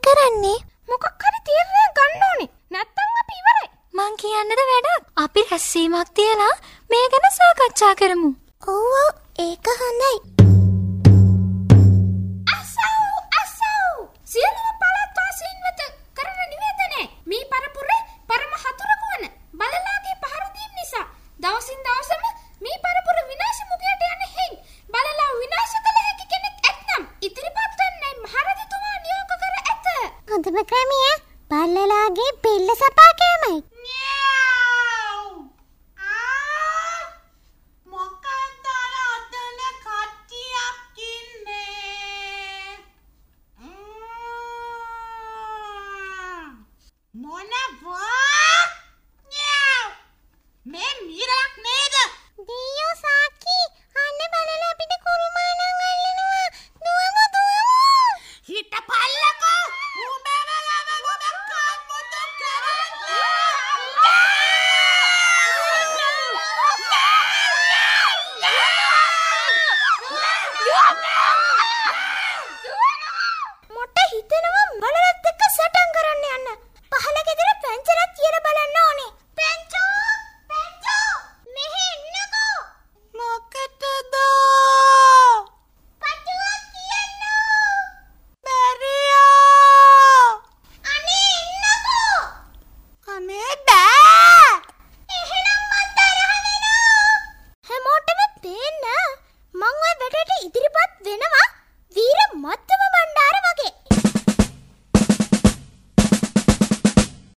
කරන්නේ මොකක් හරි තීරණයක් ගන්න ඕනේ. නැත්තම් අපි ඉවරයි. මං කියන්නද වැඩක්. අපි රැස්වීමක් තියලා මේ ගැන සාකච්ඡා කරමු. ඔව් ඒක හොඳයි. අසෝ අසෝ සියලුම පළාත් වාසීන් වෙත කරන නිවේදනය මේ පරපුරේ පරම හතුරක වන බලලාගේ පහර දීම නිසා දවසින් දවසම මේ පරපුර විනාශ හොඳම ක්‍රමය. බල්ලලාගේ බෙල්ල සපා Stop it!